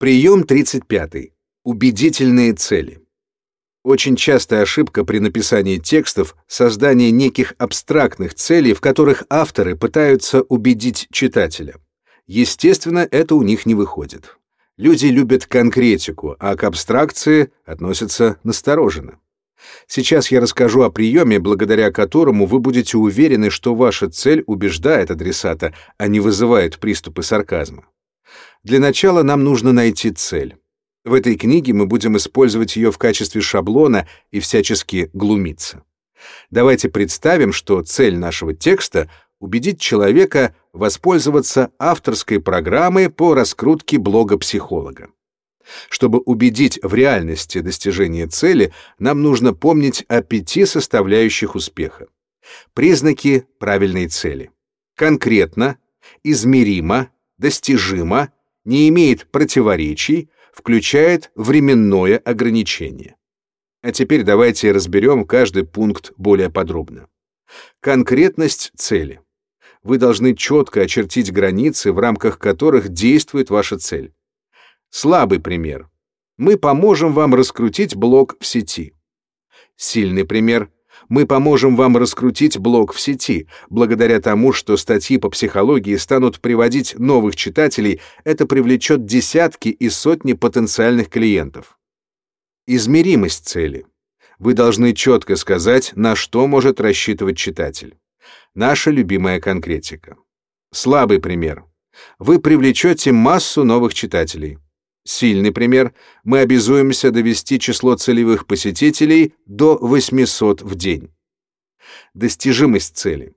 Прием 35. Убедительные цели. Очень частая ошибка при написании текстов — создание неких абстрактных целей, в которых авторы пытаются убедить читателя. Естественно, это у них не выходит. Люди любят конкретику, а к абстракции относятся настороженно. Сейчас я расскажу о приеме, благодаря которому вы будете уверены, что ваша цель убеждает адресата, а не вызывает приступы сарказма. Для начала нам нужно найти цель. В этой книге мы будем использовать ее в качестве шаблона и всячески глумиться. Давайте представим, что цель нашего текста — убедить человека воспользоваться авторской программой по раскрутке блога психолога. Чтобы убедить в реальности достижения цели, нам нужно помнить о пяти составляющих успеха. Признаки правильной цели. Конкретно, измеримо, достижимо, не имеет противоречий, включает временное ограничение. А теперь давайте разберем каждый пункт более подробно. Конкретность цели. Вы должны четко очертить границы, в рамках которых действует ваша цель. Слабый пример. Мы поможем вам раскрутить блог в сети. Сильный пример мы поможем вам раскрутить блог в сети. Благодаря тому, что статьи по психологии станут приводить новых читателей, это привлечет десятки и сотни потенциальных клиентов. Измеримость цели. Вы должны четко сказать, на что может рассчитывать читатель. Наша любимая конкретика. Слабый пример. Вы привлечете массу новых читателей. Сильный пример. Мы обязуемся довести число целевых посетителей до 800 в день. Достижимость цели.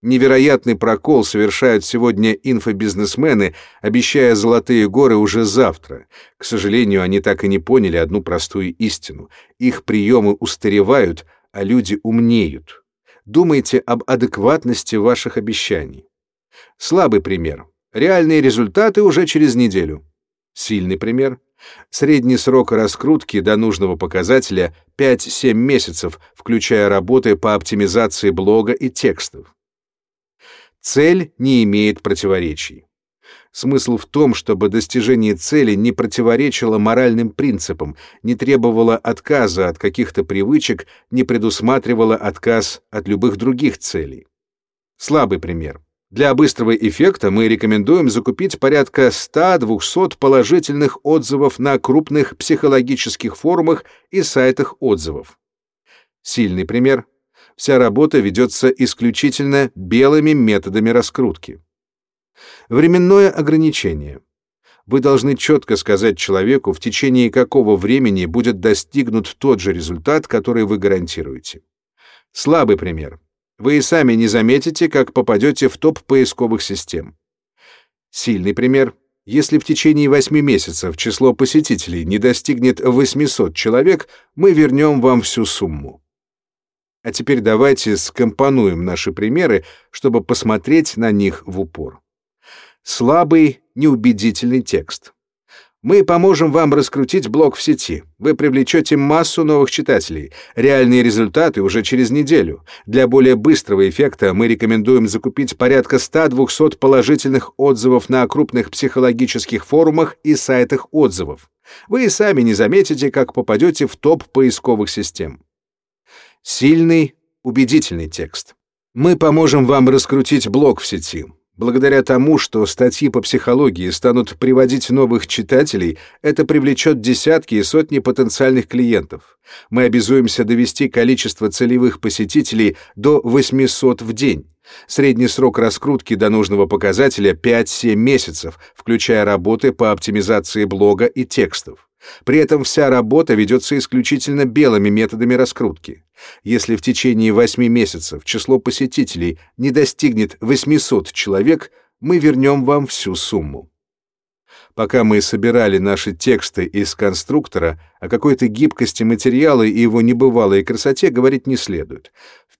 Невероятный прокол совершают сегодня инфобизнесмены, обещая золотые горы уже завтра. К сожалению, они так и не поняли одну простую истину. Их приемы устаревают, а люди умнеют. Думайте об адекватности ваших обещаний. Слабый пример. Реальные результаты уже через неделю. Сильный пример. Средний срок раскрутки до нужного показателя 5-7 месяцев, включая работы по оптимизации блога и текстов. Цель не имеет противоречий. Смысл в том, чтобы достижение цели не противоречило моральным принципам, не требовало отказа от каких-то привычек, не предусматривало отказ от любых других целей. Слабый пример. Для быстрого эффекта мы рекомендуем закупить порядка 100-200 положительных отзывов на крупных психологических форумах и сайтах отзывов. Сильный пример. Вся работа ведется исключительно белыми методами раскрутки. Временное ограничение. Вы должны четко сказать человеку, в течение какого времени будет достигнут тот же результат, который вы гарантируете. Слабый пример. Вы и сами не заметите, как попадете в топ поисковых систем. Сильный пример. Если в течение 8 месяцев число посетителей не достигнет 800 человек, мы вернем вам всю сумму. А теперь давайте скомпонуем наши примеры, чтобы посмотреть на них в упор. Слабый, неубедительный текст. Мы поможем вам раскрутить блог в сети. Вы привлечете массу новых читателей. Реальные результаты уже через неделю. Для более быстрого эффекта мы рекомендуем закупить порядка 100-200 положительных отзывов на крупных психологических форумах и сайтах отзывов. Вы и сами не заметите, как попадете в топ поисковых систем. Сильный, убедительный текст. Мы поможем вам раскрутить блог в сети. Благодаря тому, что статьи по психологии станут приводить новых читателей, это привлечет десятки и сотни потенциальных клиентов. Мы обязуемся довести количество целевых посетителей до 800 в день. Средний срок раскрутки до нужного показателя 5-7 месяцев, включая работы по оптимизации блога и текстов. При этом вся работа ведется исключительно белыми методами раскрутки. Если в течение 8 месяцев число посетителей не достигнет 800 человек, мы вернем вам всю сумму. Пока мы собирали наши тексты из конструктора, о какой-то гибкости материала и его небывалой красоте говорить не следует.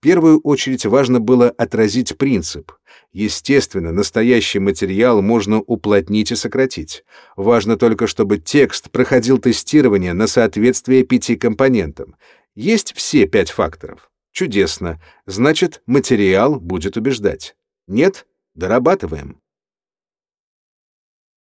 Первую очередь важно было отразить принцип. Естественно, настоящий материал можно уплотнить и сократить. Важно только, чтобы текст проходил тестирование на соответствие пяти компонентам. Есть все пять факторов. Чудесно. Значит, материал будет убеждать. Нет? Дорабатываем.